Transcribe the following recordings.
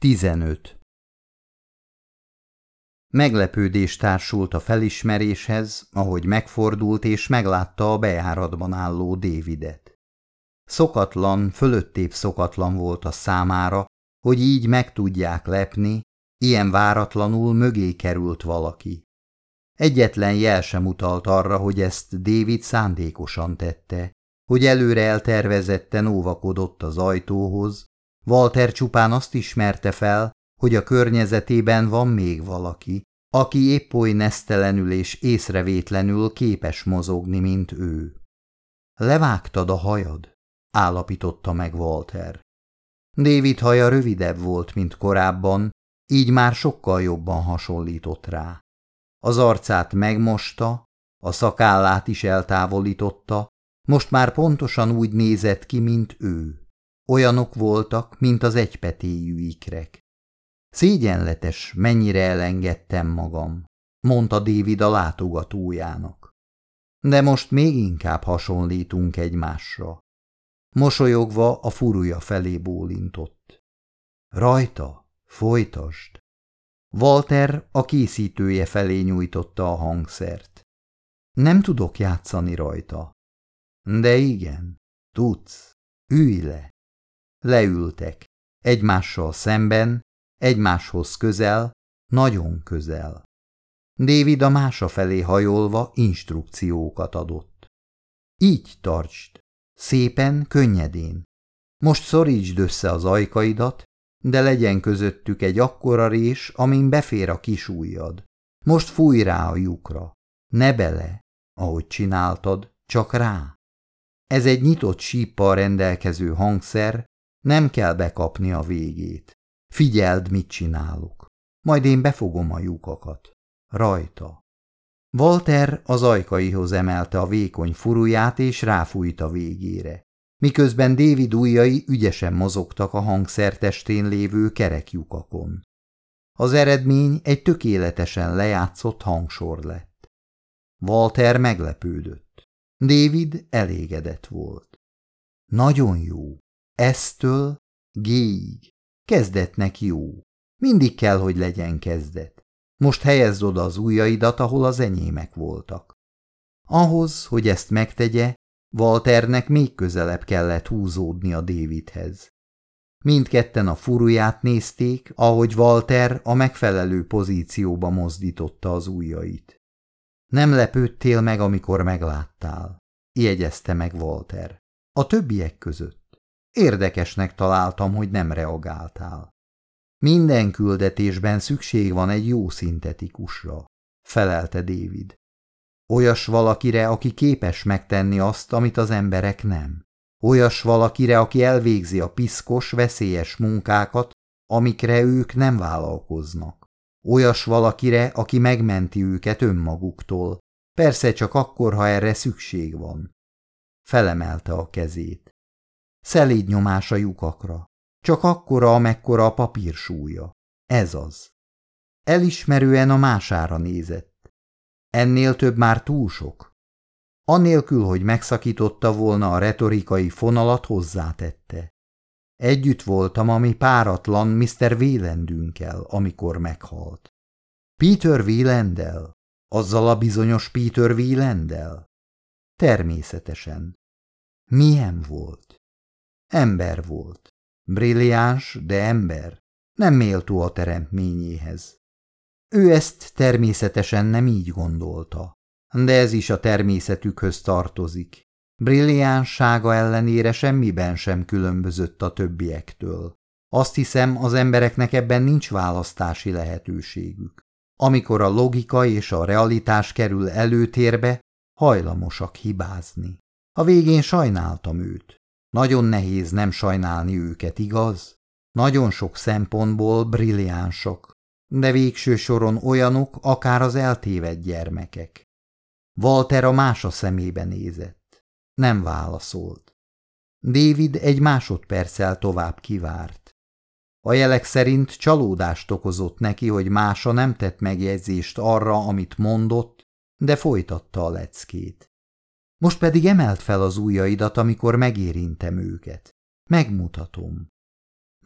15. Meglepődés társult a felismeréshez, ahogy megfordult és meglátta a bejáratban álló Davidet. Szokatlan, fölöttébb szokatlan volt a számára, hogy így meg tudják lepni, ilyen váratlanul mögé került valaki. Egyetlen jel sem utalt arra, hogy ezt David szándékosan tette, hogy előre eltervezetten óvakodott az ajtóhoz, Walter csupán azt ismerte fel, hogy a környezetében van még valaki, aki épp oly nesztelenül és észrevétlenül képes mozogni, mint ő. Levágtad a hajad? állapította meg Walter. David haja rövidebb volt, mint korábban, így már sokkal jobban hasonlított rá. Az arcát megmosta, a szakállát is eltávolította, most már pontosan úgy nézett ki, mint ő. Olyanok voltak, mint az egypetéjű ikrek. Szégyenletes, mennyire elengedtem magam, mondta David a látogatójának. De most még inkább hasonlítunk egymásra. Mosolyogva a furúja felé bólintott. Rajta, folytasd. Walter a készítője felé nyújtotta a hangszert. Nem tudok játszani rajta. De igen, tudsz. Ülj le. Leültek, egymással szemben, egymáshoz közel, nagyon közel. David a mása felé hajolva instrukciókat adott. Így tartsd, szépen, könnyedén. Most szorítsd össze az ajkaidat, de legyen közöttük egy akkora rés, amin befér a kis ujjad. Most fúj rá a lyukra. Ne bele, ahogy csináltad, csak rá. Ez egy nyitott síppal rendelkező hangszer, nem kell bekapni a végét. Figyeld, mit csinálok. Majd én befogom a lyukakat. Rajta. Walter az ajkaihoz emelte a vékony furuját és ráfújt a végére. Miközben David ujjai ügyesen mozogtak a hangszertestén lévő kerekjukakon. Az eredmény egy tökéletesen lejátszott hangsor lett. Walter meglepődött. David elégedett volt. Nagyon jó. Eztől G-ig. Kezdetnek jó. Mindig kell, hogy legyen kezdet. Most helyezd oda az ujjaidat, ahol az enyémek voltak. Ahhoz, hogy ezt megtegye, Walternek még közelebb kellett húzódni a Davidhez. Mindketten a furuját nézték, ahogy Walter a megfelelő pozícióba mozdította az ujjait. Nem lepődtél meg, amikor megláttál, jegyezte meg Walter. A többiek között. Érdekesnek találtam, hogy nem reagáltál. Minden küldetésben szükség van egy jó szintetikusra, felelte David. Olyas valakire, aki képes megtenni azt, amit az emberek nem. Olyas valakire, aki elvégzi a piszkos, veszélyes munkákat, amikre ők nem vállalkoznak. Olyas valakire, aki megmenti őket önmaguktól, persze csak akkor, ha erre szükség van. Felemelte a kezét. Szeléd nyomás a lyukakra. Csak akkora, amekkora a papír súlya. Ez az. Elismerően a mására nézett. Ennél több már túl sok. Anélkül, hogy megszakította volna a retorikai fonalat, hozzátette. Együtt voltam, ami páratlan Mr. Vélendünkkel, amikor meghalt. Peter Vélendel? Azzal a bizonyos Peter Vélendel? Természetesen. Milyen volt? Ember volt. Brilliáns, de ember. Nem méltó a teremtményéhez. Ő ezt természetesen nem így gondolta, de ez is a természetükhöz tartozik. Brilliánssága ellenére semmiben sem különbözött a többiektől. Azt hiszem, az embereknek ebben nincs választási lehetőségük. Amikor a logika és a realitás kerül előtérbe, hajlamosak hibázni. A végén sajnáltam őt. Nagyon nehéz nem sajnálni őket, igaz? Nagyon sok szempontból brilliánsok, de végső soron olyanok, akár az eltévedt gyermekek. Walter a mása szemébe nézett. Nem válaszolt. David egy másodperccel tovább kivárt. A jelek szerint csalódást okozott neki, hogy mása nem tett megjegyzést arra, amit mondott, de folytatta a leckét. Most pedig emelt fel az ujjaidat, amikor megérintem őket. Megmutatom.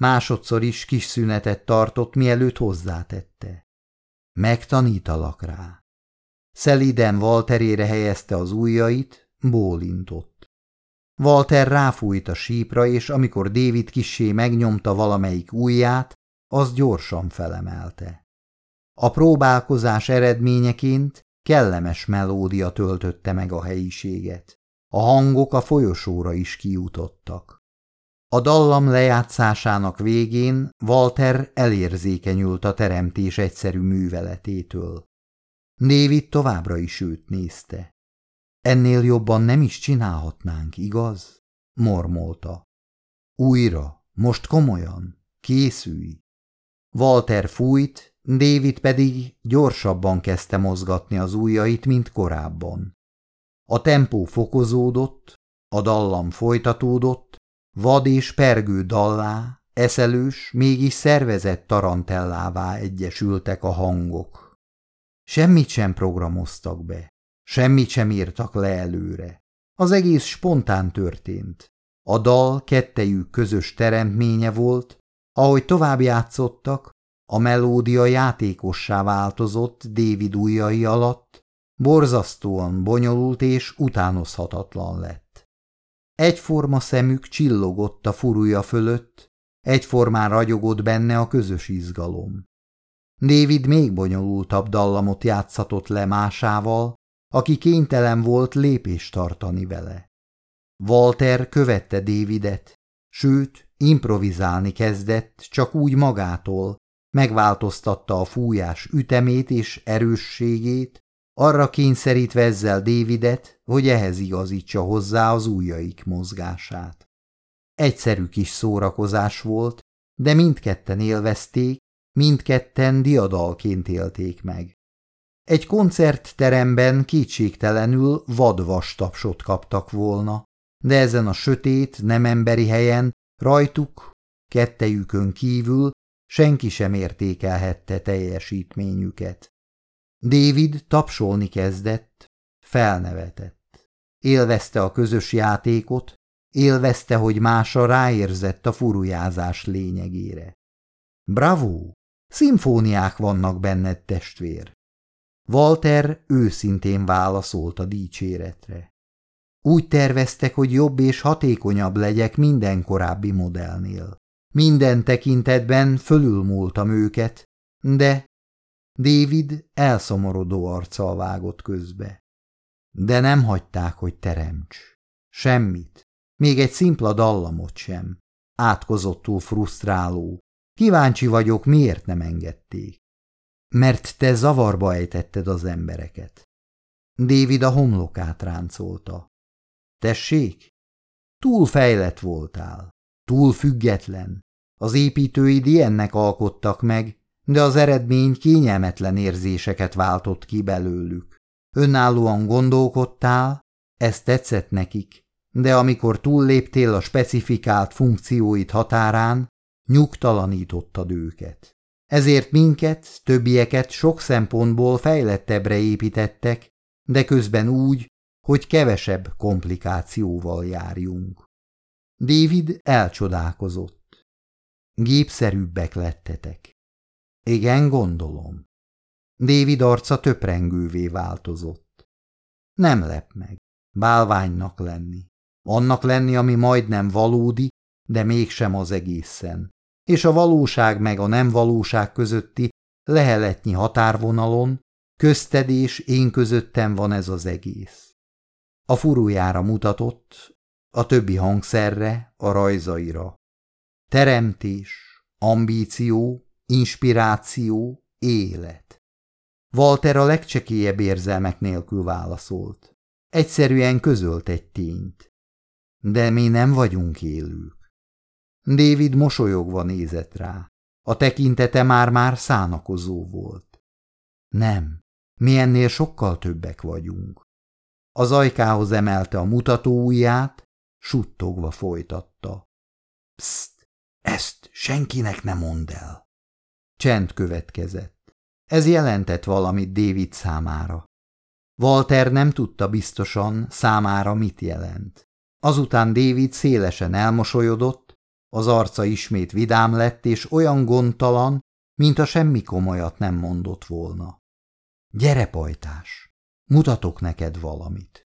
Másodszor is kis szünetet tartott, mielőtt hozzátette. Megtanítalak rá. Szeliden Walterére helyezte az ujjait, bólintott. Walter ráfújt a sípra, és amikor David kissé megnyomta valamelyik ujját, az gyorsan felemelte. A próbálkozás eredményeként kellemes melódia töltötte meg a helyiséget. A hangok a folyosóra is kijutottak. A dallam lejátszásának végén Walter elérzékenyült a teremtés egyszerű műveletétől. David továbbra is őt nézte. Ennél jobban nem is csinálhatnánk, igaz? mormolta. Újra, most komolyan, készülj. Walter fújt, David pedig gyorsabban kezdte mozgatni az ujjait, mint korábban. A tempó fokozódott, a dallam folytatódott, vad és pergő dallá, eszelős, mégis szervezett tarantellává egyesültek a hangok. Semmit sem programoztak be, semmit sem írtak le előre. Az egész spontán történt. A dal kettejük közös teremtménye volt, ahogy tovább játszottak, a melódia játékossá változott David ujjai alatt, borzasztóan bonyolult és utánozhatatlan lett. Egyforma szemük csillogott a furúja fölött, egyformán ragyogott benne a közös izgalom. David még bonyolultabb dallamot játszatott le másával, aki kénytelen volt lépést tartani vele. Walter követte Davidet, sőt, improvizálni kezdett, csak úgy magától, megváltoztatta a fújás ütemét és erősségét, arra kényszerítve ezzel Davidet, hogy ehhez igazítsa hozzá az ujjaik mozgását. Egyszerű kis szórakozás volt, de mindketten élvezték, mindketten diadalként élték meg. Egy koncertteremben kétségtelenül vadvas tapsot kaptak volna, de ezen a sötét, nem emberi helyen rajtuk, kettejükön kívül senki sem értékelhette teljesítményüket. David tapsolni kezdett, felnevetett. Élvezte a közös játékot, élvezte, hogy mása ráérzett a furujázás lényegére. Bravo! Szimfóniák vannak benned, testvér! Walter őszintén válaszolt a dicséretre. Úgy terveztek, hogy jobb és hatékonyabb legyek minden korábbi modellnél. Minden tekintetben fölülmúltam őket, de David elszomorodó arccal vágott közbe. De nem hagyták, hogy teremts. Semmit. Még egy szimpla dallamot sem. Átkozottul frusztráló. Kíváncsi vagyok, miért nem engedték. Mert te zavarba ejtetted az embereket. David a homlokát ráncolta. Tessék? Túl fejlett voltál. Túl független. Az építőid ilyennek alkottak meg, de az eredmény kényelmetlen érzéseket váltott ki belőlük. Önállóan gondolkodtál, ez tetszett nekik, de amikor túlléptél a specifikált funkcióit határán, nyugtalanítottad őket. Ezért minket, többieket sok szempontból fejlettebbre építettek, de közben úgy, hogy kevesebb komplikációval járjunk. David elcsodálkozott. Gépszerűbbek lettetek. Igen, gondolom. David arca töprengővé változott. Nem lep meg. Bálványnak lenni. Annak lenni, ami majdnem valódi, de mégsem az egészen. És a valóság meg a nem valóság közötti leheletnyi határvonalon, közted és én közöttem van ez az egész. A furújára mutatott, a többi hangszerre, a rajzaira. Teremtés, ambíció, inspiráció, élet. Walter a legcsekélyebb érzelmek nélkül válaszolt. Egyszerűen közölt egy tényt. De mi nem vagyunk élők. David mosolyogva nézett rá. A tekintete már-már szánakozó volt. Nem, mi ennél sokkal többek vagyunk. Az ajkához emelte a mutató ujját, suttogva folytatta. Pszt, ezt senkinek nem mond el. Csend következett. Ez jelentett valamit David számára. Walter nem tudta biztosan számára mit jelent. Azután David szélesen elmosolyodott, Az arca ismét vidám lett, és olyan gondtalan, mint a semmi komolyat nem mondott volna. Gyere, pajtás, mutatok neked valamit.